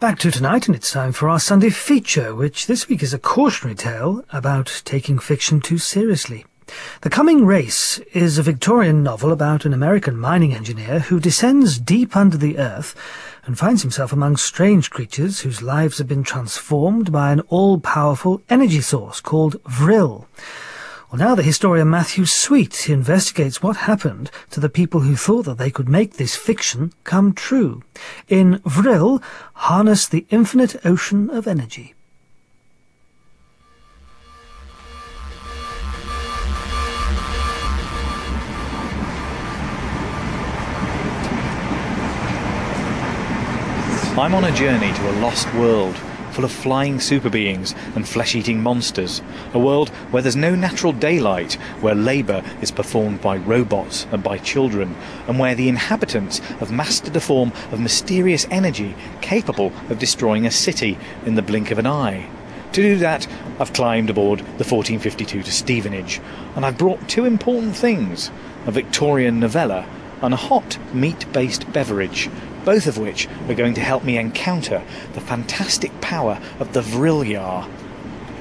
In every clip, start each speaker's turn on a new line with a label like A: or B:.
A: Back to tonight, and it's time for our Sunday feature, which this week is a cautionary tale about taking fiction too seriously. The Coming Race is a Victorian novel about an American mining engineer who descends deep under the earth and finds himself among strange creatures whose lives have been transformed by an all-powerful energy source called Vril. Well, now the historian Matthew Sweet investigates what happened to the people who thought that they could make this fiction come true. In Vril, harness the infinite ocean of energy.
B: I'm on a journey to a lost world, full of flying super beings and flesh-eating monsters. A world where there's no natural daylight, where labour is performed by robots and by children, and where the inhabitants have mastered a form of mysterious energy capable of destroying a city in the blink of an eye. To do that, I've climbed aboard the 1452 to Stevenage, and I've brought two important things, a Victorian novella and a hot meat-based beverage both of which are going to help me encounter the fantastic power of the Vrilya.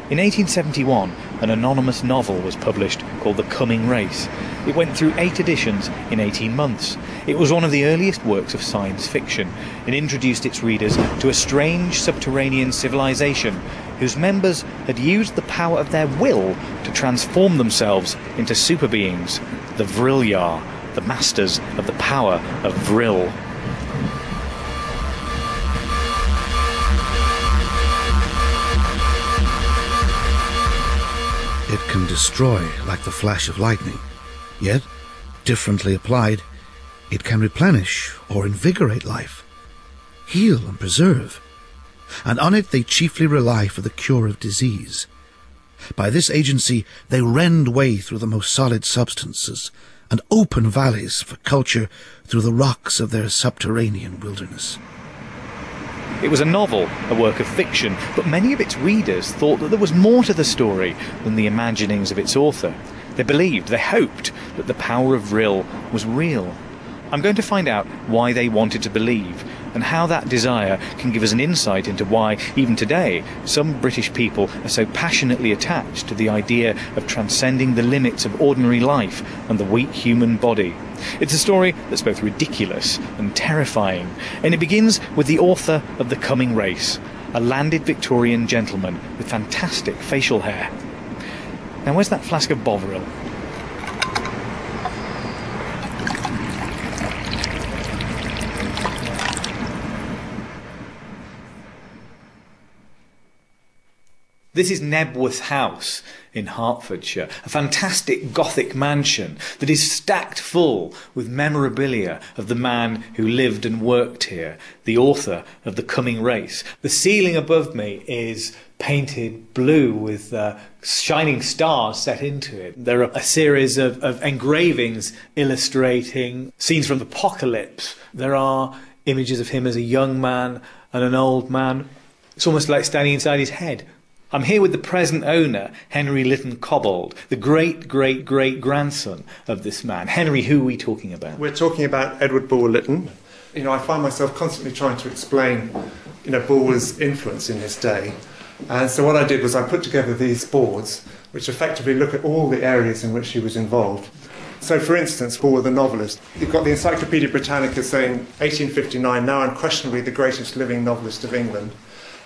B: In 1871, an anonymous novel was published called The Coming Race. It went through eight editions in 18 months. It was one of the earliest works of science fiction and introduced its readers to a strange subterranean civilization whose members had used the power of their will to transform themselves into super beings, the Vrilya, the masters of the power of Vril.
C: It can destroy like the flash of lightning. Yet, differently applied, it can replenish or invigorate life, heal and preserve. And on it they chiefly rely for the cure of disease. By this agency they rend way through the most solid substances and open valleys for culture through the rocks of their subterranean wilderness.
B: It was a novel, a work of fiction, but many of its readers thought that there was more to the story than the imaginings of its author. They believed, they hoped, that the power of Vril was real. I'm going to find out why they wanted to believe and how that desire can give us an insight into why, even today, some British people are so passionately attached to the idea of transcending the limits of ordinary life and the weak human body. It's a story that's both ridiculous and terrifying, and it begins with the author of The Coming Race, a landed Victorian gentleman with fantastic facial hair. Now, where's that flask of Bovril? This is Knebworth House in Hertfordshire, a fantastic Gothic mansion that is stacked full with memorabilia of the man who lived and worked here, the author of The Coming Race. The ceiling above me is painted blue with uh, shining stars set into it. There are a series of, of engravings illustrating scenes from the apocalypse. There are images of him as a young man and an old man. It's almost like standing inside his head. I'm here with the present owner, Henry Lytton Cobbold, the great great great grandson of this man. Henry, who are we talking about?
D: We're talking about Edward Bulwer Lytton. You know, I find myself constantly trying to explain, you know, Bulwer's influence in his day. And so what I did was I put together these boards, which effectively look at all the areas in which he was involved. So, for instance, Bulwer the novelist, you've got the Encyclopedia Britannica saying 1859, now unquestionably the greatest living novelist of England.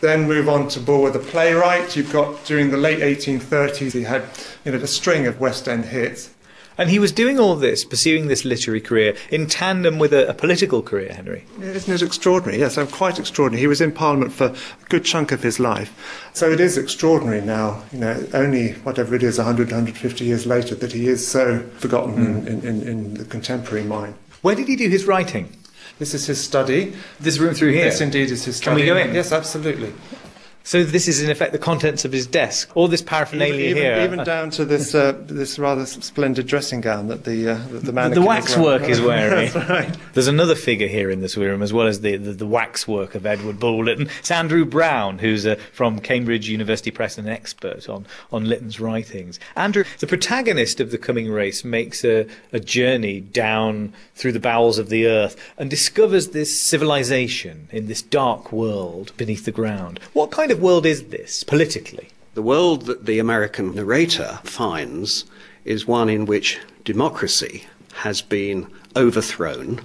D: Then move on to Bulwer the playwright. You've got during the late 1830s, he had you know, a string of West End hits.
B: And he was doing all this, pursuing this literary career, in tandem with a, a, political career, Henry.
D: Isn't it extraordinary? Yes, I'm quite extraordinary. He was in Parliament for a good chunk of his life. So it is extraordinary now, you know, only whatever it is, 100, 150 years later, that he is so forgotten mm. in, in, in the contemporary mind.
B: Where did he do his writing?
D: This is his study.
B: This room through here?
D: Yes, indeed is his study.
B: Can we go in?
D: Yes, absolutely.
B: So this is in effect the contents of his desk. All this paraphernalia
D: even, even,
B: here.
D: even down to this uh, this rather splendid dressing gown that the uh, that the mannequin
B: the
D: is
B: waxwork
D: wearing.
B: is wearing.
D: Right.
B: There's another figure here in this room, as well as the, the, the waxwork of Edward Bulwer Lytton. It's Andrew Brown, who's uh, from Cambridge University Press and an expert on, on Lytton's writings. Andrew, the protagonist of The Coming Race, makes a, a journey down through the bowels of the earth and discovers this civilization in this dark world beneath the ground. What kind of world is this, politically?
E: The world that the American narrator finds is one in which democracy has been overthrown,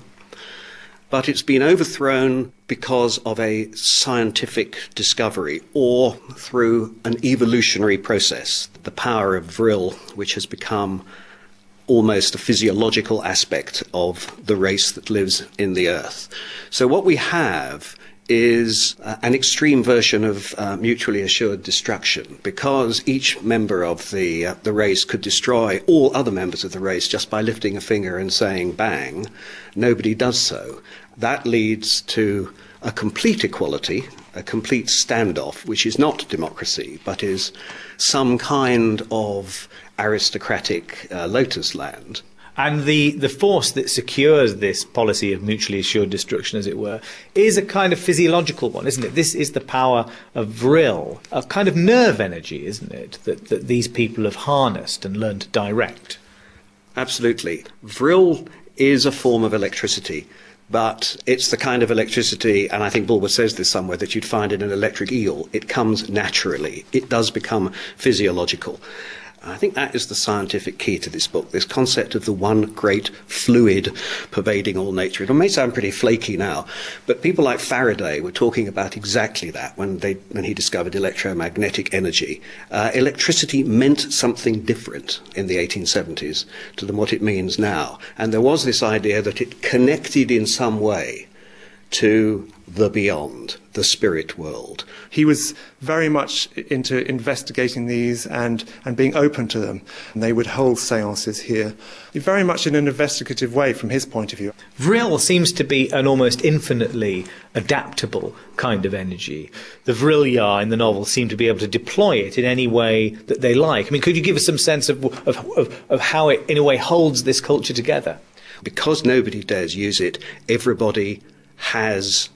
E: but it's been overthrown because of a scientific discovery or through an evolutionary process, the power of vril, which has become almost a physiological aspect of the race that lives in the earth. So what we have is uh, an extreme version of uh, mutually assured destruction because each member of the uh, the race could destroy all other members of the race just by lifting a finger and saying bang. Nobody does so. That leads to a complete equality a complete standoff which is not democracy but is some kind of aristocratic uh, lotus land
B: And the, the force that secures this policy of mutually assured destruction, as it were, is a kind of physiological one, isn't it? This is the power of vril, a kind of nerve energy, isn't it, that, that these people have harnessed and learned to direct.
E: Absolutely. Vril is a form of electricity, but it's the kind of electricity, and I think Bulwer says this somewhere, that you'd find in an electric eel. It comes naturally. It does become physiological. I think that is the scientific key to this book, this concept of the one great fluid pervading all nature. It may sound pretty flaky now, but people like Faraday were talking about exactly that when, they, when he discovered electromagnetic energy. Uh, electricity meant something different in the 1870s to than what it means now. And there was this idea that it connected in some way to the beyond, the spirit world.
D: He was very much into investigating these and, and being open to them. And they would hold seances here, very much in an investigative way from his point of view.
B: Vril seems to be an almost infinitely adaptable kind of energy. The Vrilya in the novel seem to be able to deploy it in any way that they like. I mean, could you give us some sense of, of, of, of how it, in a way, holds this culture together?
E: Because nobody dares use it, everybody has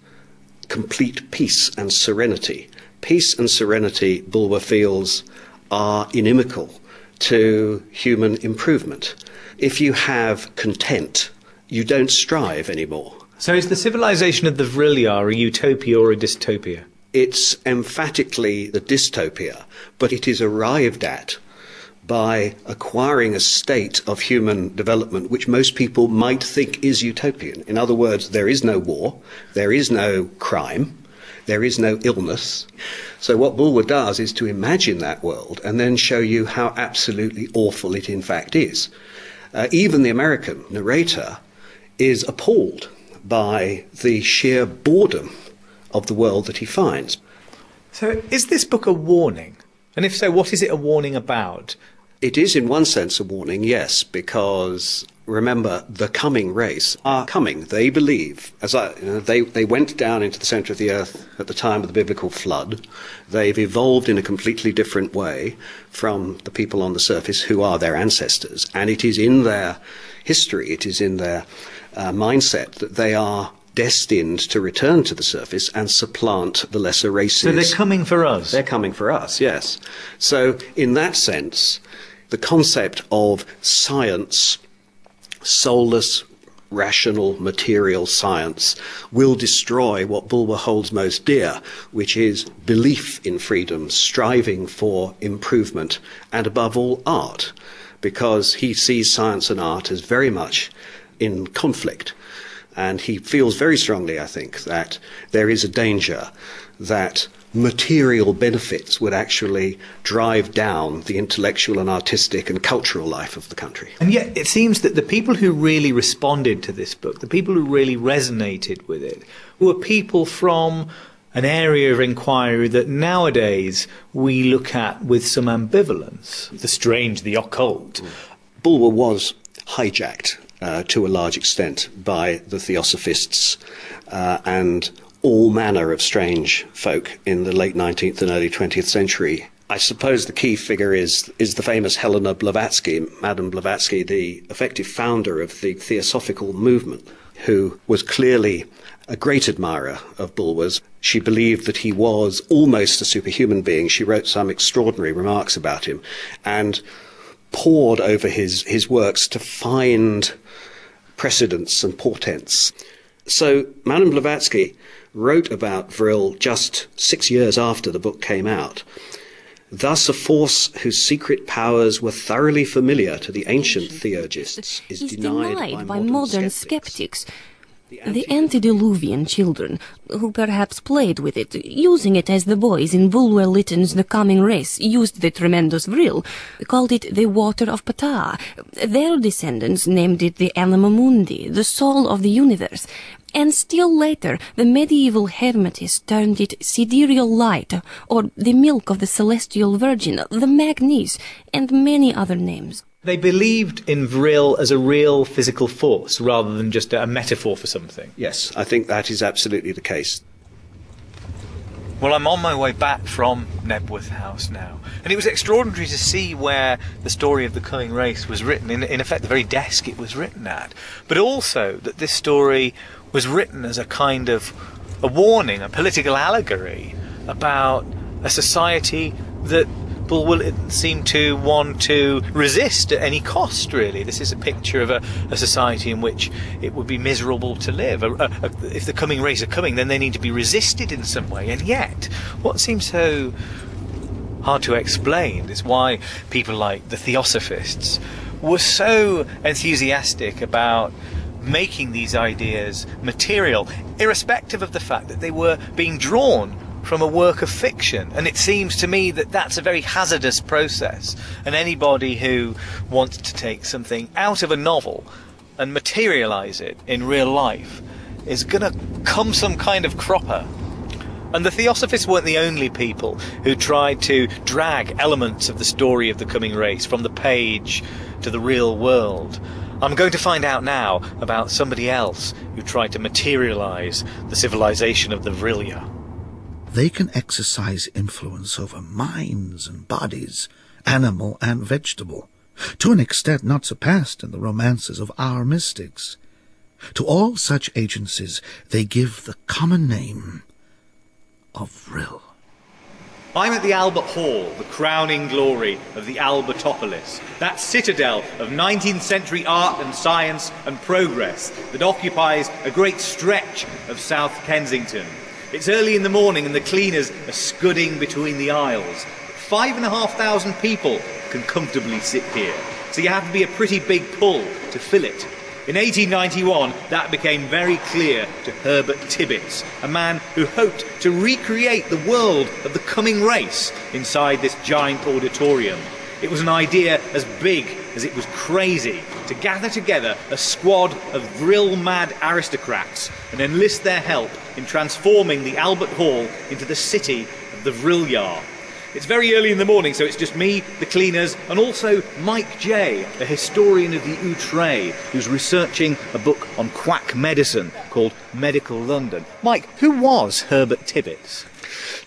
E: complete peace and serenity. Peace and serenity, Bulwer feels, are inimical to human improvement. If you have content, you don't strive anymore.
B: So is the civilization of the Vrilya a utopia or a dystopia?
E: It's emphatically the dystopia, but it is arrived at by acquiring a state of human development which most people might think is utopian. In other words, there is no war, there is no crime, there is no illness. So, what Bulwer does is to imagine that world and then show you how absolutely awful it in fact is. Uh, even the American narrator is appalled by the sheer boredom of the world that he finds.
B: So is this book a warning? And if so, what is it a warning about?
E: It is, in one sense, a warning, yes, because remember, the coming race are coming. They believe, as I, you know, they, they went down into the center of the earth at the time of the biblical flood. They've evolved in a completely different way from the people on the surface who are their ancestors. And it is in their history, it is in their uh, mindset that they are destined to return to the surface and supplant the lesser races.
B: So they're coming for us.
E: They're coming for us, yes. So, in that sense, the concept of science, soulless, rational, material science, will destroy what Bulwer holds most dear, which is belief in freedom, striving for improvement, and above all, art, because he sees science and art as very much in conflict. And he feels very strongly, I think, that there is a danger that material benefits would actually drive down the intellectual and artistic and cultural life of the country.
B: And yet, it seems that the people who really responded to this book, the people who really resonated with it, were people from an area of inquiry that nowadays we look at with some ambivalence the strange, the occult.
E: Bulwer was hijacked uh, to a large extent by the theosophists uh, and all manner of strange folk in the late 19th and early 20th century. I suppose the key figure is is the famous Helena Blavatsky, Madame Blavatsky, the effective founder of the Theosophical movement, who was clearly a great admirer of Bulwer's. She believed that he was almost a superhuman being. She wrote some extraordinary remarks about him and pored over his, his works to find precedents and portents. So Madame Blavatsky wrote about Vril just six years after the book came out. Thus, a force whose secret powers were thoroughly familiar to the ancient theurgists is,
F: is
E: denied,
F: denied,
E: by,
F: by modern skeptics. The antediluvian children, who perhaps played with it, using it as the boys in Bulwer Lytton's The Coming Race used the tremendous vril, called it the water of Ptah. Their descendants named it the Anima Mundi, the soul of the universe. And still later, the medieval Hermetists termed it sidereal light, or the milk of the celestial virgin, the magnes, and many other names.
B: They believed in Vril as a real physical force rather than just a metaphor for something.
E: Yes, I think that is absolutely the case.
B: Well, I'm on my way back from Knebworth House now, and it was extraordinary to see where the story of the coming race was written, in, in effect, the very desk it was written at, but also that this story was written as a kind of a warning, a political allegory about a society that Bulwer seem to want to resist at any cost, really. This is a picture of a, a society in which it would be miserable to live. A, a, if the coming race are coming, then they need to be resisted in some way. And yet, what seems so hard to explain is why people like the Theosophists were so enthusiastic about making these ideas material, irrespective of the fact that they were being drawn from a work of fiction. And it seems to me that that's a very hazardous process. And anybody who wants to take something out of a novel and materialize it in real life is going to come some kind of cropper. And the Theosophists weren't the only people who tried to drag elements of the story of the coming race from the page to the real world. I'm going to find out now about somebody else who tried to materialize the civilization of the Vrilya
C: they can exercise influence over minds and bodies, animal and vegetable, to an extent not surpassed in the romances of our mystics. To all such agencies they give the common name of Vril.
B: I'm at the Albert Hall, the crowning glory of the Albertopolis, that citadel of 19th century art and science and progress that occupies a great stretch of South Kensington. It's early in the morning and the cleaners are scudding between the aisles. Five and a half thousand people can comfortably sit here, so you have to be a pretty big pull to fill it. In 1891, that became very clear to Herbert Tibbits, a man who hoped to recreate the world of the coming race inside this giant auditorium. It was an idea as big as it was crazy to gather together a squad of vril mad aristocrats and enlist their help in transforming the Albert Hall into the city of the Vrilya. It's very early in the morning, so it's just me, the cleaners, and also Mike Jay, a historian of the Outre, who's researching a book on quack medicine called Medical London. Mike, who was Herbert Tibbits?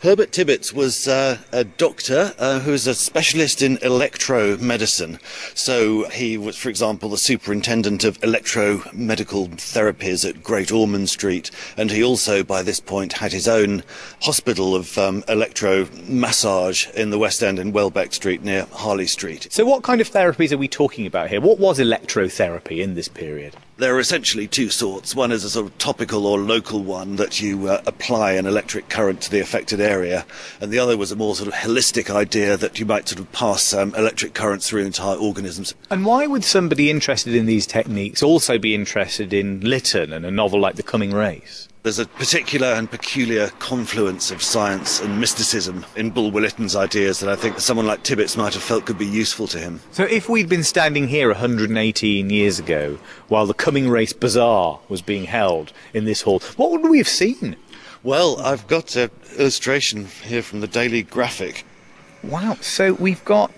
G: Herbert Tibbits was uh, a doctor uh, who was a specialist in electromedicine. So he was, for example, the superintendent of electromedical therapies at Great Ormond Street, and he also, by this point, had his own hospital of um, electro massage in the West End in Welbeck Street near Harley Street.
B: So, what kind of therapies are we talking about here? What was electrotherapy in this period?
G: There are essentially two sorts. One is a sort of topical or local one that you uh, apply an electric current to the affected area, and the other was a more sort of holistic idea that you might sort of pass um, electric currents through entire organisms.
B: And why would somebody interested in these techniques also be interested in Lytton and a novel like The Coming Race?
G: There's a particular and peculiar confluence of science and mysticism in Bulwer Lytton's ideas that I think someone like Tibbits might have felt could be useful to him.
B: So if we'd been standing here 118 years ago while the Coming Race Bazaar was being held in this hall, what would we have seen?
G: Well, I've got an illustration here from the Daily Graphic.
B: Wow, so we've got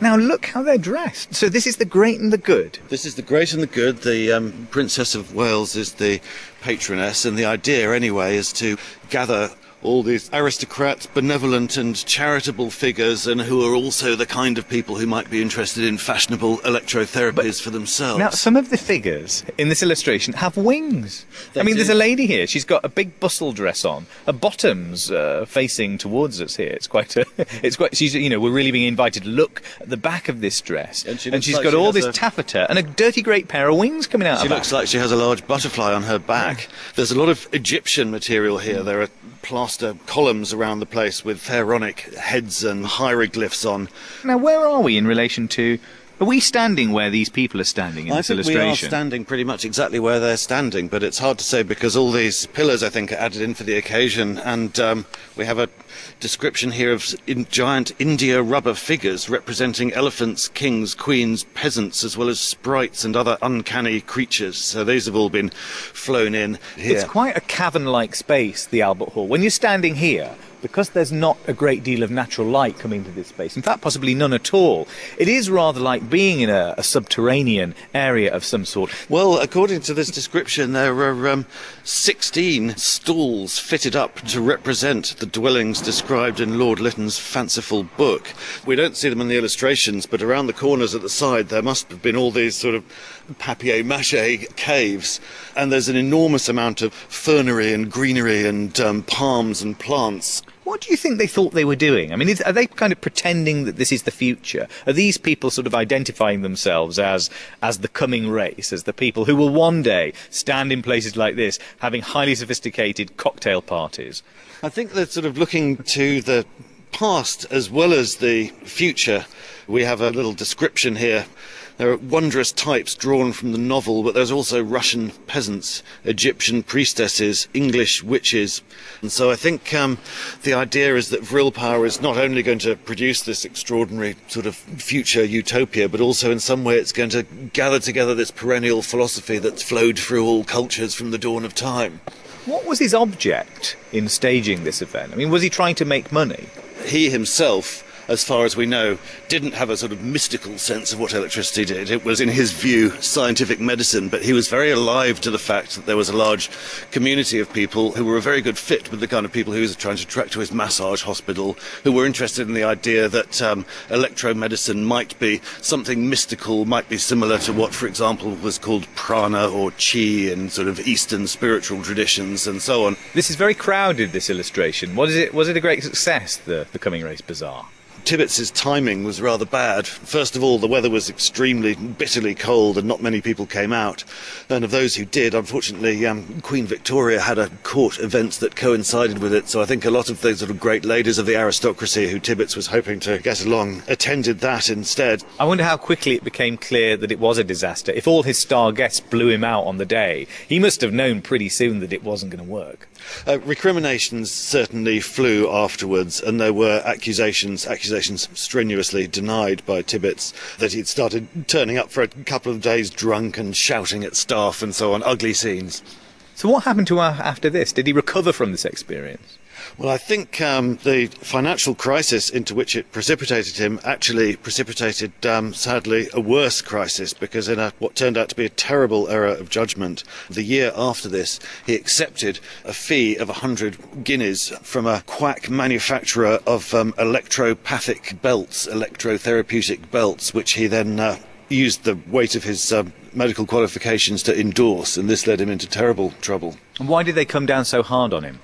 B: Now look how they're dressed. So this is the great and the good.
G: This is the great and the good. The um, Princess of Wales is the patroness, and the idea, anyway, is to gather all these aristocrats, benevolent and charitable figures, and who are also the kind of people who might be interested in fashionable electrotherapies but for themselves.
B: Now, some of the figures in this illustration have wings. They I mean, do. there's a lady here. She's got a big bustle dress on. Her bottom's uh, facing towards us here. It's quite a. It's quite. She's. You know, we're really being invited to look at the back of this dress, and, she has got she all this a, taffeta and a dirty great pair of wings coming out.
G: She looks like she has a large butterfly on her back. There's a lot of Egyptian material here. There are plaster columns around the place with pharaonic heads and hieroglyphs on.
B: Now, where are we in relation to are we standing where these people are standing in
G: I
B: this
G: think
B: illustration?
G: we are standing pretty much exactly where they're standing, but it's hard to say because all these pillars, I think, are added in for the occasion, and um, we have a description here of in giant India rubber figures representing elephants, kings, queens, peasants, as well as sprites and other uncanny creatures. So these have all been flown in here.
B: It's quite a cavern-like space, the Albert Hall. When you're standing here, because there's not a great deal of natural light coming to this space, in fact, possibly none at all, it is rather like being in a, a subterranean area of some sort.
G: Well, according to this description, there are um, 16 stalls fitted up to represent the dwellings described in Lord Lytton's fanciful book. We don't see them in the illustrations, but around the corners at the side, there must have been all these sort of papier mache caves, and there's an enormous amount of fernery and greenery and um, palms and plants.
B: What do you think they thought they were doing? I mean, is, are they kind of pretending that this is the future? Are these people sort of identifying themselves as as the coming race, as the people who will one day stand in places like this, having highly sophisticated cocktail parties?
G: I think they're sort of looking to the past as well as the future. We have a little description here there are wondrous types drawn from the novel, but there's also Russian peasants, Egyptian priestesses, English witches. And so I think um, the idea is that Vril Power is not only going to produce this extraordinary sort of future utopia, but also in some way it's going to gather together this perennial philosophy that's flowed through all cultures from the dawn of time.
B: What was his object in staging this event? I mean, was he trying to make money?
G: He himself as far as we know, didn't have a sort of mystical sense of what electricity did. It was, in his view, scientific medicine, but he was very alive to the fact that there was a large community of people who were a very good fit with the kind of people he was trying to attract to his massage hospital, who were interested in the idea that um, electromedicine might be something mystical, might be similar to what, for example, was called prana or chi in sort of Eastern spiritual traditions and so on.
B: This is very crowded, this illustration. Was it, was it a great success, the, the Coming Race Bazaar?
G: Tibbits's timing was rather bad. First of all, the weather was extremely bitterly cold and not many people came out. And of those who did, unfortunately, um, Queen Victoria had a court event that coincided with it. So I think a lot of the sort of great ladies of the aristocracy who Tibbits was hoping to get along attended that instead.
B: I wonder how quickly it became clear that it was a disaster. If all his star guests blew him out on the day, he must have known pretty soon that it wasn't going to work.
G: Uh, recriminations certainly flew afterwards, and there were accusations, accusations strenuously denied by Tibbits that he'd started turning up for a couple of days drunk and shouting at staff and so on, ugly scenes.
B: So, what happened to him after this? Did he recover from this experience?
G: Well, I think um, the financial crisis into which it precipitated him actually precipitated, um, sadly, a worse crisis because, in a, what turned out to be a terrible error of judgment, the year after this, he accepted a fee of 100 guineas from a quack manufacturer of um, electropathic belts, electrotherapeutic belts, which he then uh, used the weight of his uh, medical qualifications to endorse, and this led him into terrible trouble.
B: And why did they come down so hard on him?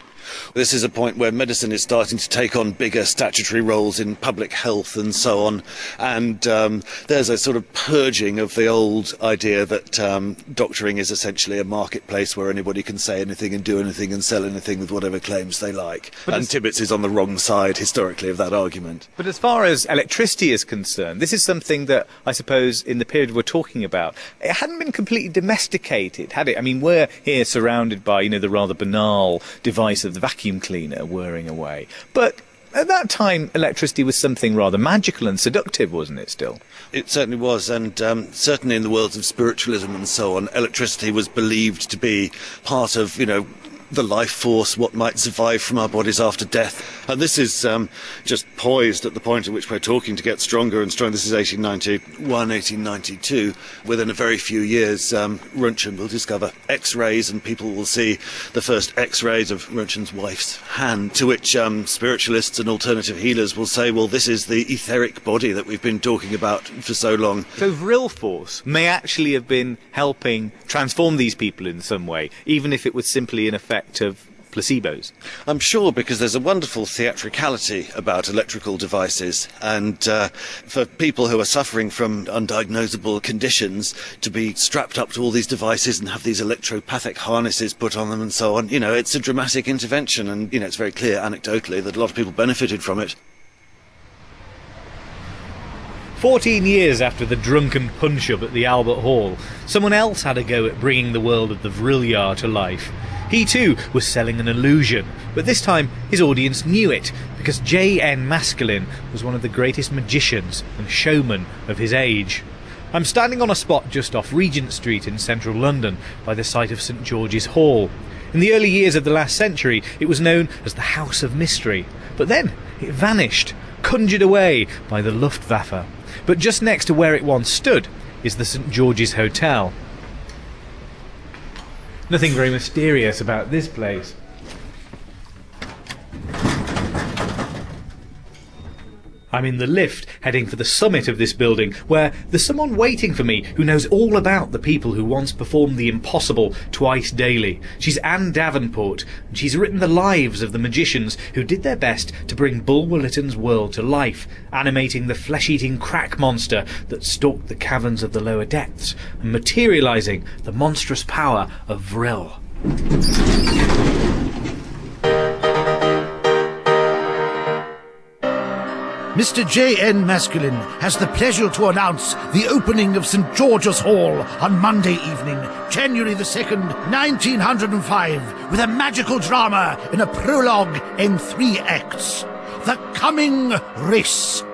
G: This is a point where medicine is starting to take on bigger statutory roles in public health and so on. And um, there's a sort of purging of the old idea that um, doctoring is essentially a marketplace where anybody can say anything and do anything and sell anything with whatever claims they like. But and Tibbits is on the wrong side historically of that argument.
B: But as far as electricity is concerned, this is something that I suppose in the period we're talking about, it hadn't been completely domesticated, had it? I mean, we're here surrounded by, you know, the rather banal device of the vacuum cleaner whirring away. But at that time, electricity was something rather magical and seductive, wasn't it, still?
G: It certainly was, and um, certainly in the worlds of spiritualism and so on, electricity was believed to be part of, you know, the life force, what might survive from our bodies after death. And this is um, just poised at the point at which we're talking to get stronger and stronger. This is 1891, 1892. Within a very few years, um, Röntgen will discover X-rays and people will see the first X-rays of Röntgen's wife's hand, to which um, spiritualists and alternative healers will say, well, this is the etheric body that we've been talking about for so long.
B: So Vril Force may actually have been helping transform these people in some way, even if it was simply in an effect of placebos.
G: I'm sure because there's a wonderful theatricality about electrical devices, and uh, for people who are suffering from undiagnosable conditions to be strapped up to all these devices and have these electropathic harnesses put on them and so on, you know, it's a dramatic intervention, and you know, it's very clear anecdotally that a lot of people benefited from it.
B: Fourteen years after the drunken punch-up at the Albert Hall, someone else had a go at bringing the world of the Vrilya to life. He too was selling an illusion, but this time his audience knew it, because J.N. Maskelyne was one of the greatest magicians and showmen of his age. I'm standing on a spot just off Regent Street in central London, by the site of St George's Hall. In the early years of the last century, it was known as the House of Mystery, but then it vanished, conjured away by the Luftwaffe. But just next to where it once stood is the St George's Hotel. Nothing very mysterious about this place. I'm in the lift heading for the summit of this building where there's someone waiting for me who knows all about the people who once performed the impossible twice daily. She's Anne Davenport and she's written the lives of the magicians who did their best to bring Bulwer Lytton's world to life, animating the flesh-eating crack monster that stalked the caverns of the lower depths and materializing the monstrous power of Vril.
C: Mr. J.N. Maskelyne has the pleasure to announce the opening of St. George's Hall on Monday evening, January the 2nd, 1905, with a magical drama in a prologue in three acts. The Coming Race.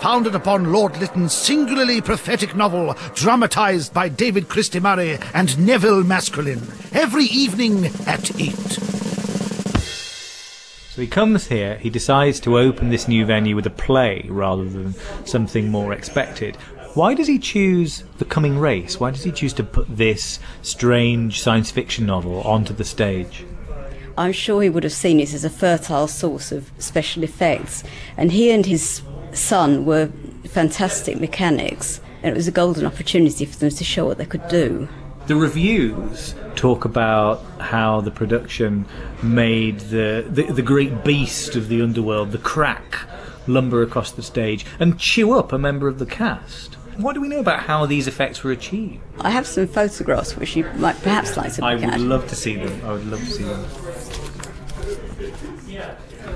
C: Founded upon Lord Lytton's singularly prophetic novel, dramatized by David Christie Murray and Neville Maskelyne, every evening at 8.
B: So he comes here, he decides to open this new venue with a play rather than something more expected. Why does he choose The Coming Race? Why does he choose to put this strange science fiction novel onto the stage?
H: I'm sure he would have seen it as a fertile source of special effects. And he and his son were fantastic mechanics, and it was a golden opportunity for them to show what they could do.
B: The reviews talk about how the production made the, the, the great beast of the underworld, the crack, lumber across the stage and chew up a member of the cast. What do we know about how these effects were achieved?
H: I have some photographs which you might perhaps like to look I
B: would
H: at.
B: love to see them. I would love to see them.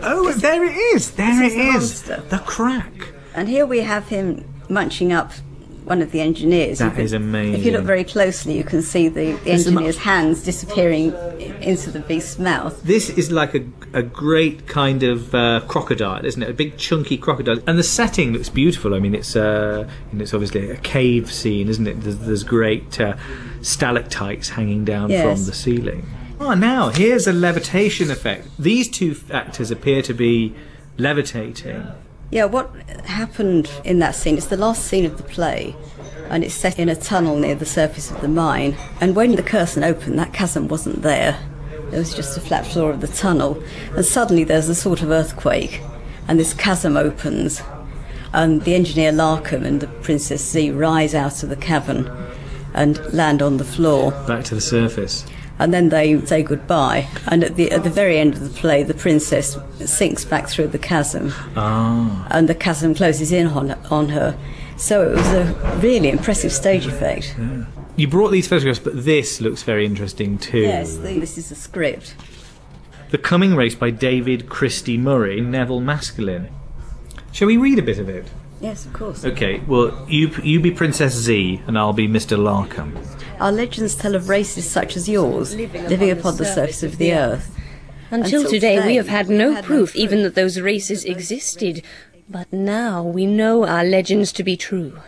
B: Oh, there it is! There it
H: is the
B: is!
H: monster.
B: The crack.
H: And here we have him munching up one of the engineers.
B: That is
H: If you look very closely, you can see the, the
B: It's a mu-
H: engineer's hands disappearing into the beast's mouth.
B: This is like a, a great kind of uh, crocodile, isn't it? A big chunky crocodile, and the setting looks beautiful. I mean, it's uh, it's obviously a cave scene, isn't it? There's, there's great uh, stalactites hanging down
H: Yes.
B: from the ceiling. Oh, now here's a levitation effect. These two actors appear to be levitating.
H: Yeah, what happened in that scene? It's the last scene of the play, and it's set in a tunnel near the surface of the mine. And when the curtain opened, that chasm wasn't there. There was just a flat floor of the tunnel. And suddenly there's a sort of earthquake, and this chasm opens. And the engineer Larkham and the Princess Z rise out of the cavern and land on the floor.
B: Back to the surface.
H: And then they say goodbye. And at the, at the very end of the play, the princess sinks back through the chasm
B: Ah.
H: and the chasm closes in on, on her. So it was a really impressive stage effect.
B: You brought these photographs, but this looks very interesting too.
H: Yes, the, this is the script.
B: The Coming Race by David Christie Murray, Neville Maskelyne. Shall we read a bit of it?
H: Yes, of course.
B: Okay, well, you you be Princess Z, and I'll be Mr. Larkham.
H: Our legends tell of races such as yours living upon the surface of the earth.
F: Until,
H: Until
F: today,
H: today,
F: we have had no
H: had
F: proof
H: proof.
F: even that those races existed. But now we know our legends to be true.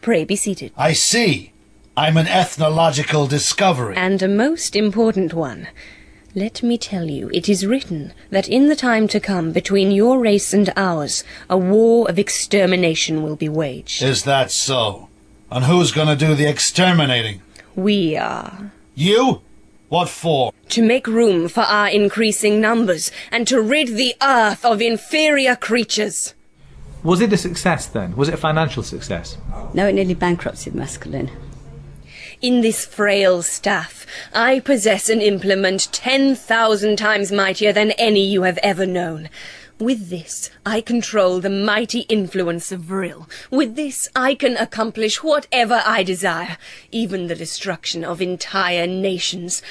F: Pray be seated.
C: I see. I'm an ethnological discovery.
F: And a most important one. Let me tell you, it is written that in the time to come between your race and ours, a war of extermination will be waged.
C: Is that so? And who's gonna do the exterminating?
F: We are.
C: You? What for?
F: To make room for our increasing numbers and to rid the earth of inferior creatures.
B: Was it a success then? Was it a financial success?
H: No, it nearly bankrupted Maskelyne.
F: In this frail staff, I possess an implement ten thousand times mightier than any you have ever known. With this, I control the mighty influence of Vril. With this, I can accomplish whatever I desire, even the destruction of entire nations.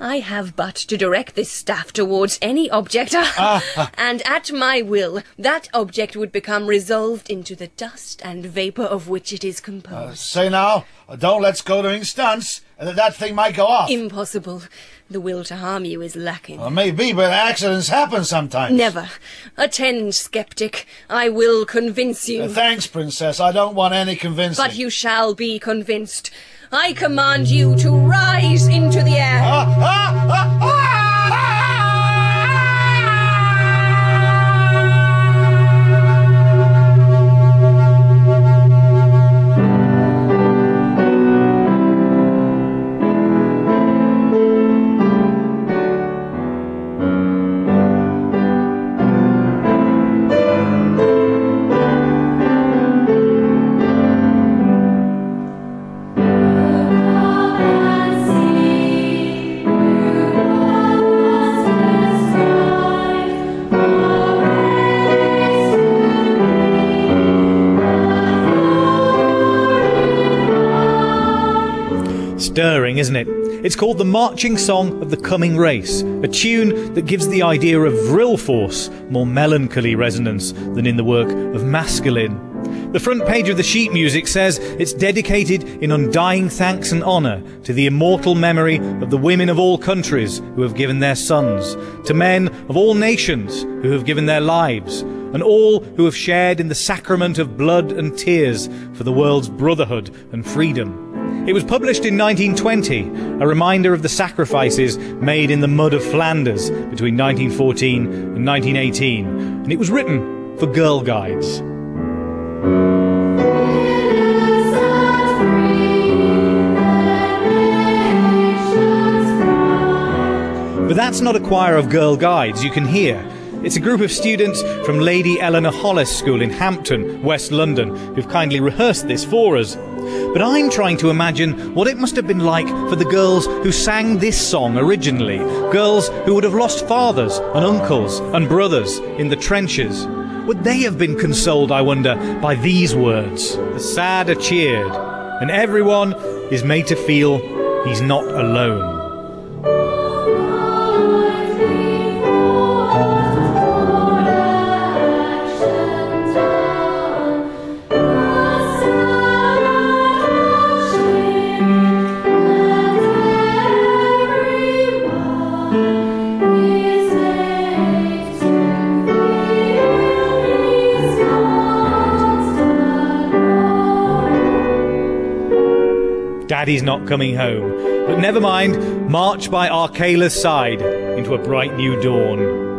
F: I have but to direct this staff towards any object, ah, ah. and at my will, that object would become resolved into the dust and vapour of which it is composed.
C: Uh, say now, uh, don't let's go to stunts, and that thing might go off.
F: Impossible. The will to harm you is lacking.
C: Well, maybe, but accidents happen sometimes.
F: Never. Attend, skeptic. I will convince you.
C: Uh, thanks, princess. I don't want any convincing.
F: But you shall be convinced. I command you to rise into the air.
C: Ah, ah, ah,
B: isn't it? It's called the Marching Song of the Coming Race, a tune that gives the idea of vril force more melancholy resonance than in the work of Maskelyne. The front page of the sheet music says it's dedicated in undying thanks and honour to the immortal memory of the women of all countries who have given their sons, to men of all nations who have given their lives, and all who have shared in the sacrament of blood and tears for the world's brotherhood and freedom. It was published in 1920, a reminder of the sacrifices made in the mud of Flanders between 1914 and 1918, and it was written for Girl Guides. But that's not a choir of Girl Guides you can hear. It's a group of students from Lady Eleanor Holles School in Hampton, West London, who've kindly rehearsed this for us. But I'm trying to imagine what it must have been like for the girls who sang this song originally. Girls who would have lost fathers and uncles and brothers in the trenches. Would they have been consoled, I wonder, by these words? The sad are cheered, and everyone is made to feel he's not alone. Daddy's not coming home. But never mind, march by Archela's side into a bright new dawn.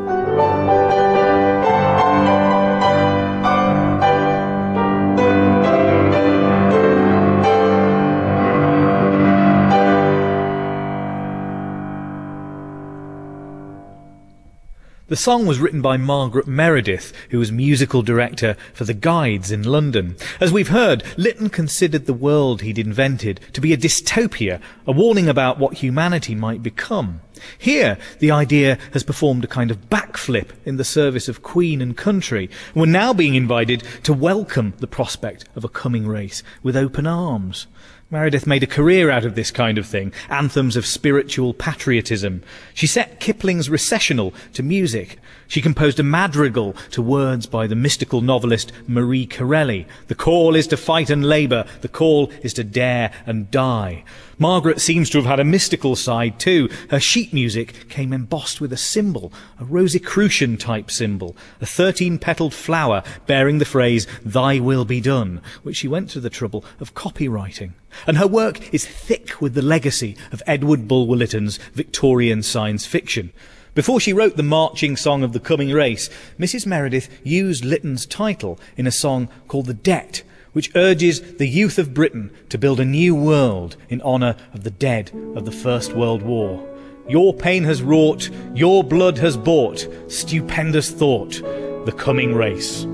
B: The song was written by Margaret Meredith, who was musical director for the Guides in London. As we've heard, Lytton considered the world he'd invented to be a dystopia, a warning about what humanity might become. Here, the idea has performed a kind of backflip in the service of Queen and country. We're now being invited to welcome the prospect of a coming race with open arms. Meredith made a career out of this kind of thing, anthems of spiritual patriotism. She set Kipling's Recessional to music. She composed a madrigal to words by the mystical novelist Marie Corelli. The call is to fight and labour. The call is to dare and die. Margaret seems to have had a mystical side too. Her sheet music came embossed with a symbol, a Rosicrucian type symbol, a 13 petaled flower bearing the phrase, Thy will be done, which she went to the trouble of copywriting. And her work is thick with the legacy of Edward Bulwer Lytton's Victorian science fiction. Before she wrote the marching song of the coming race, Mrs. Meredith used Lytton's title in a song called The Debt, which urges the youth of Britain to build a new world in honour of the dead of the First World War. Your pain has wrought, your blood has bought, stupendous thought, the coming race.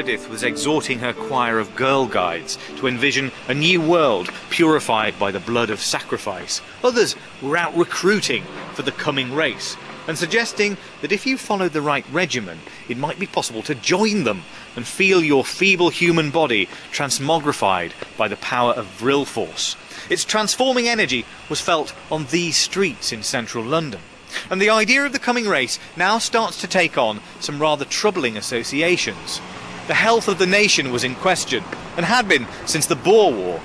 B: Meredith was exhorting her choir of girl guides to envision a new world purified by the blood of sacrifice, others were out recruiting for the coming race and suggesting that if you followed the right regimen, it might be possible to join them and feel your feeble human body transmogrified by the power of vril force. Its transforming energy was felt on these streets in central London. And the idea of the coming race now starts to take on some rather troubling associations. The health of the nation was in question, and had been since the Boer War.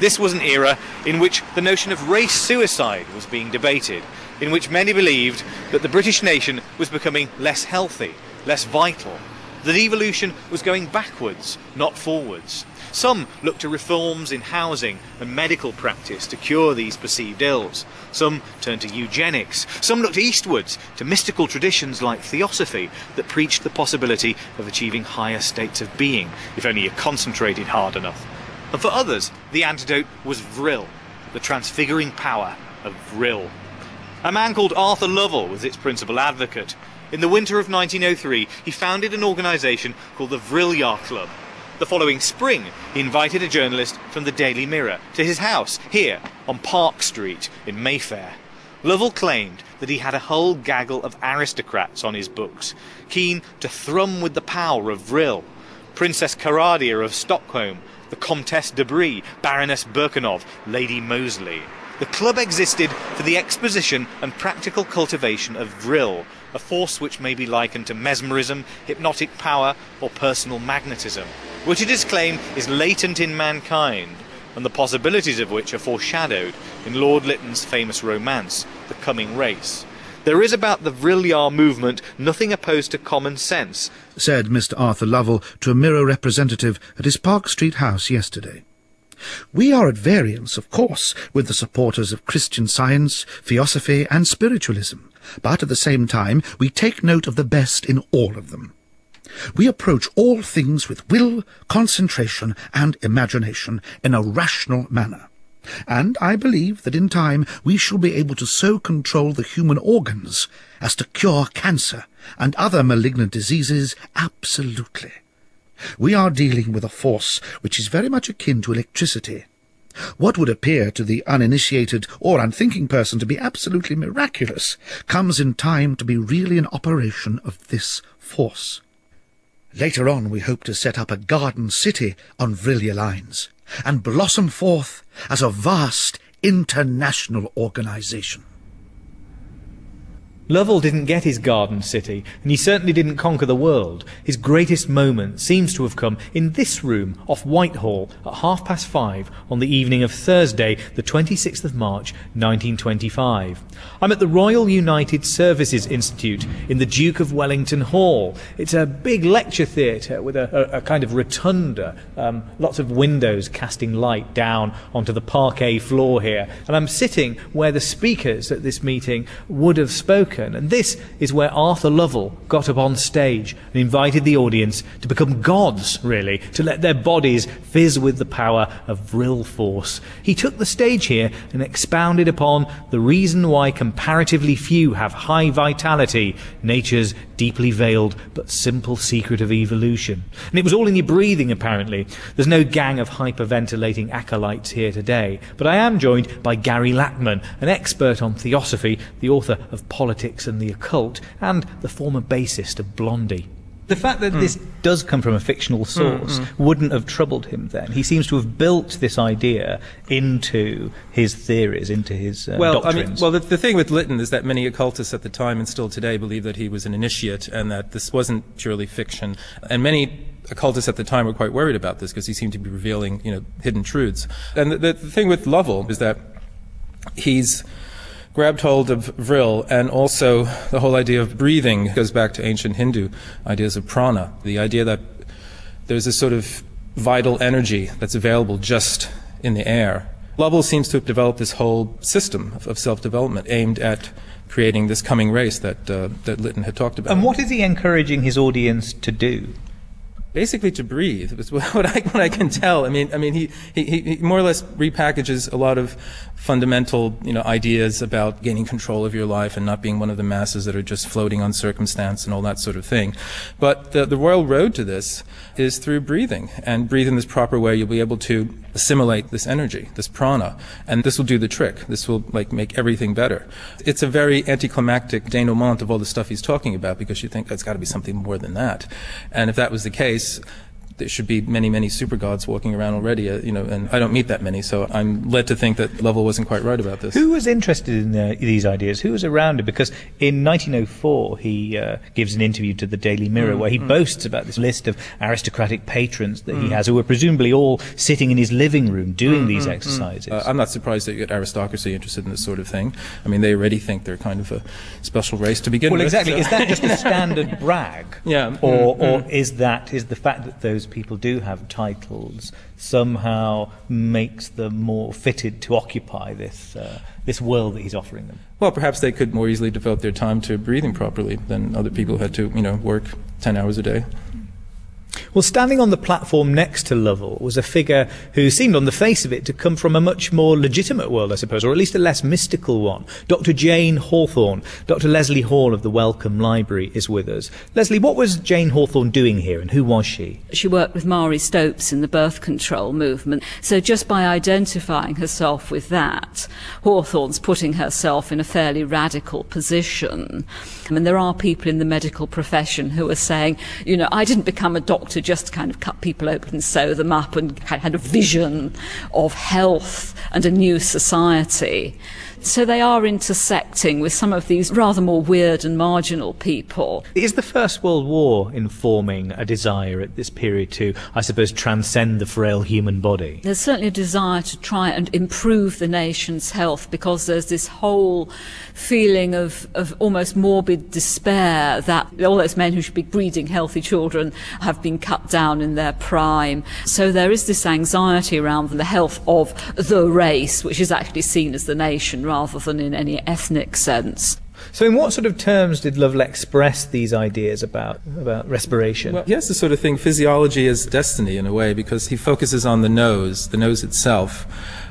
B: This was an era in which the notion of race suicide was being debated, in which many believed that the British nation was becoming less healthy, less vital, that evolution was going backwards, not forwards. Some looked to reforms in housing and medical practice to cure these perceived ills. Some turned to eugenics. Some looked eastwards to mystical traditions like theosophy that preached the possibility of achieving higher states of being, if only you concentrated hard enough. And for others, the antidote was vril, the transfiguring power of vril. A man called Arthur Lovell was its principal advocate. In the winter of 1903, he founded an organisation called the Vril-ya Club, the following spring, he invited a journalist from the Daily Mirror to his house here on Park Street in Mayfair. Lovell claimed that he had a whole gaggle of aristocrats on his books, keen to thrum with the power of vril. Princess Karadia of Stockholm, the Comtesse de Brie, Baroness Birkenov, Lady Mosley. The club existed for the exposition and practical cultivation of vril, a force which may be likened to mesmerism, hypnotic power, or personal magnetism which it is claimed is latent in mankind, and the possibilities of which are foreshadowed in Lord Lytton's famous romance, The Coming Race. There is about the Vril-ya movement nothing opposed to common sense,
C: said Mr. Arthur Lovell to a Mirror representative at his Park Street house yesterday. We are at variance, of course, with the supporters of Christian science, theosophy, and spiritualism, but at the same time we take note of the best in all of them. We approach all things with will, concentration, and imagination in a rational manner. And I believe that in time we shall be able to so control the human organs as to cure cancer and other malignant diseases absolutely. We are dealing with a force which is very much akin to electricity. What would appear to the uninitiated or unthinking person to be absolutely miraculous comes in time to be really an operation of this force. Later on we hope to set up a garden city on Vril-ya lines and blossom forth as a vast international organization.
B: Lovell didn't get his garden city, and he certainly didn't conquer the world. His greatest moment seems to have come in this room off Whitehall at half past five on the evening of Thursday, the 26th of March, 1925. I'm at the Royal United Services Institute in the Duke of Wellington Hall. It's a big lecture theatre with a, a, a, kind of rotunda, um, lots of windows casting light down onto the parquet floor here. And I'm sitting where the speakers at this meeting would have spoken and this is where Arthur Lovell got up on stage and invited the audience to become gods, really, to let their bodies fizz with the power of vril force. He took the stage here and expounded upon the reason why comparatively few have high vitality, nature's deeply veiled but simple secret of evolution. And it was all in your breathing, apparently. There's no gang of hyperventilating acolytes here today, but I am joined by Gary Lachman, an expert on theosophy, the author of Politics and the Occult, and the former bassist of Blondie. The fact that mm. this does come from a fictional hmm, source mm, mm. wouldn't have troubled him then. He seems to have built this idea into his theories, into his uh,
I: well,
B: doctrines.
I: I mean, well, the, the, thing with Lytton is that many occultists at the time and still today believe that he was an initiate and that this wasn't purely fiction. And many occultists at the time were quite worried about this because he seemed to be revealing, you know, hidden truths. And the, the, the thing with Lovell is that he's grabbed hold of vril, and also the whole idea of breathing goes back to ancient Hindu ideas of prana, the idea that there's this sort of vital energy that's available just in the air. Lovell seems to have developed this whole system of, self-development aimed at creating this coming race that uh, that Lytton had talked about.
B: And what is he encouraging his audience to do?
I: Basically to breathe. Is what I, what I can tell. I mean, I mean, he, he, he more or less repackages a lot of fundamental, you know, ideas about gaining control of your life and not being one of the masses that are just floating on circumstance and all that sort of thing. But the, the royal road to this is through breathing, and breathe in this proper way. You'll be able to assimilate this energy, this prana, and this will do the trick. This will like make everything better. It's a very anticlimactic denouement of all the stuff he's talking about because you think that's got to be something more than that. And if that was the case, is there should be many, many super gods walking around already, uh, you know, and I don't meet that many, so I'm led to think that Lovell wasn't quite right about this.
B: Who was interested in uh, these ideas? Who was around it? Because in 1904, he uh, gives an interview to the Daily Mirror mm, where he mm. boasts about this list of aristocratic patrons that mm. he has, who were presumably all sitting in his living room doing mm, these mm, mm. exercises.
I: Uh, I'm not surprised that you get aristocracy interested in this sort of thing. I mean, they already think they're kind of a special race to begin
B: well,
I: with.
B: Well, exactly. So. Is that just a standard brag?
I: Yeah.
B: Or, or is that is the fact that those people do have titles somehow makes them more fitted to occupy this uh, this world that he's offering them.
I: Well, perhaps they could more easily devote their time to breathing properly than other people who had to, you know, work ten hours a day.
B: Well, standing on the platform next to Lovell was a figure who seemed on the face of it to come from a much more legitimate world, I suppose, or at least a less mystical one. Dr. Jane Hawthorne, Dr. Lesley Hall of the Wellcome Library is with us. Lesley, what was Jane Hawthorne doing here and who was she?
J: She worked with Marie Stopes in the birth control movement. So just by identifying herself with that, Hawthorne's putting herself in a fairly radical position. I mean, there are people in the medical profession who are saying, you know, I didn't become a doctor just kind of cut people open and sew them up and had a vision of health and a new society. So they are intersecting with some of these rather more weird and marginal people.
B: Is the First World War informing a desire at this period to, I suppose, transcend the frail human body?
J: There's certainly a desire to try and improve the nation's health because there's this whole feeling of, of almost morbid despair that all those men who should be breeding healthy children have been cut down in their prime. So there is this anxiety around the health of the race, which is actually seen as the nation rather than in any ethnic sense.
B: So, in what sort of terms did Lovell express these ideas about, about respiration?
I: Well, he has this sort of thing physiology is destiny in a way because he focuses on the nose, the nose itself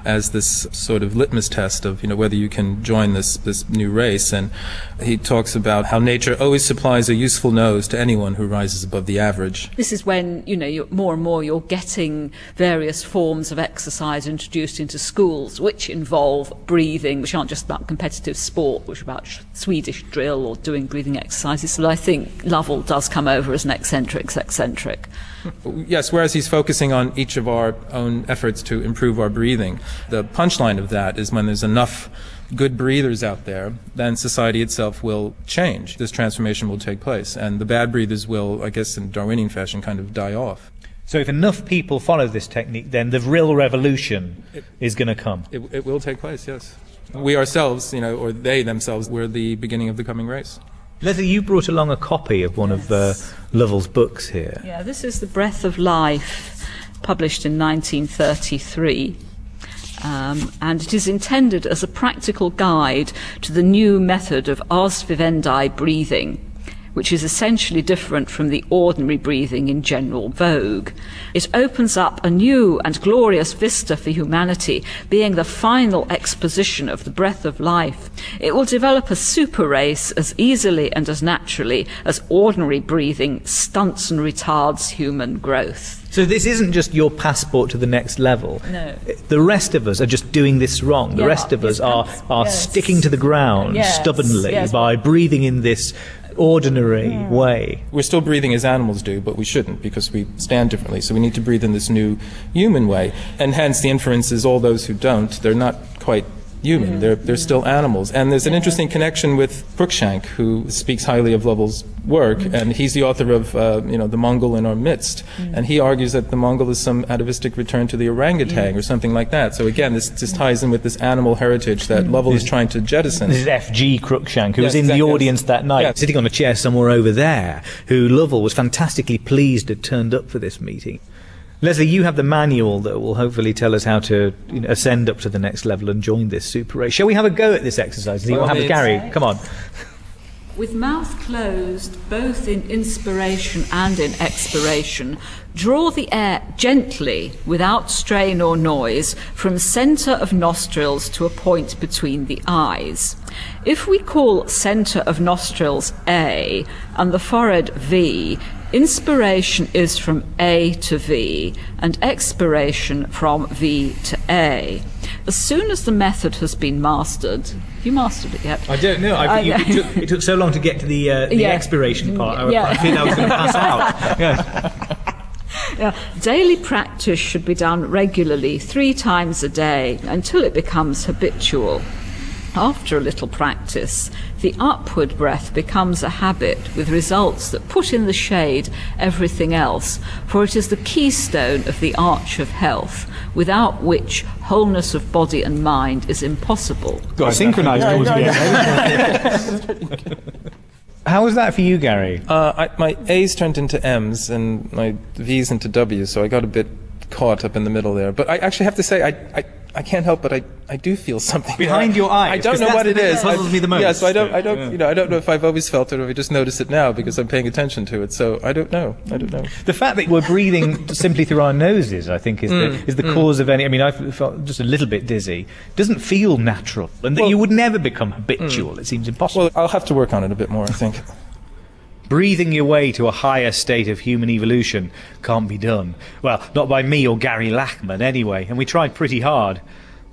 I: as this sort of litmus test of you know whether you can join this this new race. And he talks about how nature always supplies a useful nose to anyone who rises above the average.
J: This is when you know more and more you're getting various forms of exercise introduced into schools, which involve breathing, which aren't just about competitive sport, which are about Swedish drill or doing breathing exercises. So I think Lovell does come over as an eccentric, eccentric.
I: Yes, whereas he's focusing on each of our own efforts to improve our breathing. The punchline of that is when there's enough good breathers out there, then society itself will change. This transformation will take place, and the bad breathers will, I guess, in Darwinian fashion, kind of die off.
B: So if enough people follow this technique, then the real revolution it, is going to come.
I: It, it will take place, yes. We ourselves, you know, or they themselves, were the beginning of the coming race.
B: Lesley, you brought along a copy of one yes. of uh, Lovell's books here.
J: Yeah, this is The Breath of Life, published in 1933. Um, and it is intended as a practical guide to the new method of ars vivendi breathing which is essentially different from the ordinary breathing in general vogue. It opens up a new and glorious vista for humanity, being the final exposition of the breath of life. It will develop a super race as easily and as naturally as ordinary breathing stunts and retards human growth.
B: So this isn't just your passport to the next level.
J: No.
B: The rest of us are just doing this wrong. The
J: yeah,
B: rest of us are, are
J: yes.
B: sticking to the ground
J: yes.
B: stubbornly
J: yes.
B: by breathing in this ordinary
J: Hmm.
B: way.
I: We're still breathing as animals do, but we shouldn't because we stand differently. So we need to breathe in this new human way. And hence the inference is all those who don't, they're not quite human. They're, they're still animals. And there's an interesting connection with Crookshank, who speaks highly of Lovell's work, and he's the author of, uh, you know, The Mongol in Our Midst. Mm. And he argues that the Mongol is some atavistic return to the orangutan mm. or something like that. So again, this, this ties in with this animal heritage that mm. Lovell is trying to jettison.
B: This is F.G. Crookshank, who
I: Yes,
B: was in the audience that night, sitting on a chair somewhere over there, who Lovell was fantastically pleased had turned up for this meeting. Lesley, you have the manual that will hopefully tell us how to you know, ascend up to the next level and join this super race. Shall we have a go at this exercise? See
I: By
B: what
I: all
B: happens. Gary? Come on.
J: With mouth closed, both in inspiration and in expiration, draw the air gently, without strain or noise, from center of nostrils to a point between the eyes. If we call center of nostrils A and the forehead V, inspiration is from A to V and expiration from V to A. As soon as the method has been mastered, have you mastered it yet?
B: I don't know. I,
J: I
B: you,
J: know.
B: it, took, it took so long to get to the, uh, the
J: Yeah.
B: expiration part. I,
J: Yeah.
B: I feared I was going to pass out. Yeah.
J: Yeah. Daily practice should be done regularly, three times a day, until it becomes habitual. After a little practice, the upward breath becomes a habit with results that put in the shade everything else, for it is the keystone of the arch of health, without which wholeness of body and mind is impossible.
B: Got synchronised towards the end. How was that for you, Gary?
I: Uh, I, my A's turned into M's and my V's into W's, so I got a bit caught up in the middle there. But I actually have to say, I, I, I can't help but I, I do feel something
B: Behind
I: there.
B: your eyes,
I: I don't know what
B: the
I: it
B: thing
I: is.
B: that puzzles
I: I-
B: me the most.
I: Yeah, so I don't, I don't,
B: Yeah.
I: you know, I don't know if I've always felt it or if I just notice it now because I'm paying attention to it. So I don't know. I don't know.
B: The fact that we're breathing simply through our noses, I think, is
I: Mm,
B: the, is the cause of any. I mean, I felt just a little bit dizzy. Doesn't feel natural, and that you would never become habitual. It seems impossible.
I: Well, I'll have to work on it a bit more. I think.
B: Breathing your way to a higher state of human evolution can't be done. Well, not by me or Gary Lachman, anyway, and we tried pretty hard.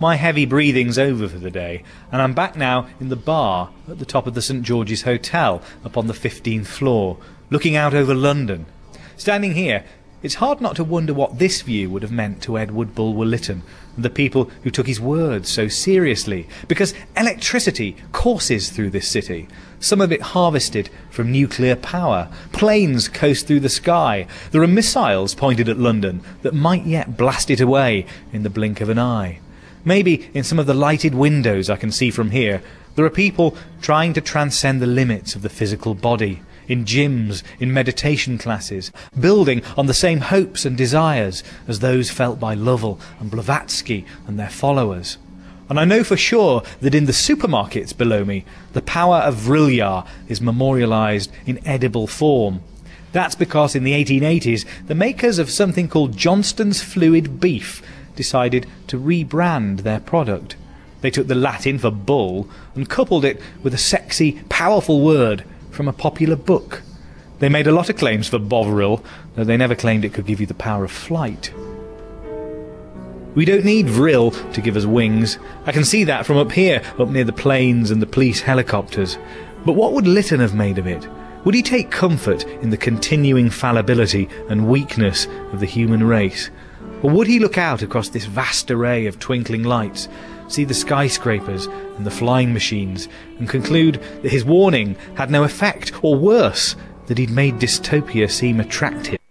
B: My heavy breathing's over for the day, and I'm back now in the bar at the top of the St George's Hotel up on the 15th floor, looking out over London. Standing here, it's hard not to wonder what this view would have meant to Edward Bulwer Lytton the people who took his words so seriously, because electricity courses through this city, some of it harvested from nuclear power. Planes coast through the sky. There are missiles pointed at London that might yet blast it away in the blink of an eye. Maybe in some of the lighted windows I can see from here, there are people trying to transcend the limits of the physical body, in gyms, in meditation classes, building on the same hopes and desires as those felt by Lovell and Blavatsky and their followers. And I know for sure that in the supermarkets below me, the power of Vrilya is memorialized in edible form. That's because in the 1880s, the makers of something called Johnston's Fluid Beef decided to rebrand their product. They took the Latin for bull and coupled it with a sexy, powerful word from a popular book. They made a lot of claims for Bovril, though they never claimed it could give you the power of flight. We don't need Vril to give us wings. I can see that from up here, up near the planes and the police helicopters. But what would Lytton have made of it? Would he take comfort in the continuing fallibility and weakness of the human race? Or would he look out across this vast array of twinkling lights, see the skyscrapers and the flying machines, and conclude that his warning had no effect, or worse, that he'd made dystopia seem attractive.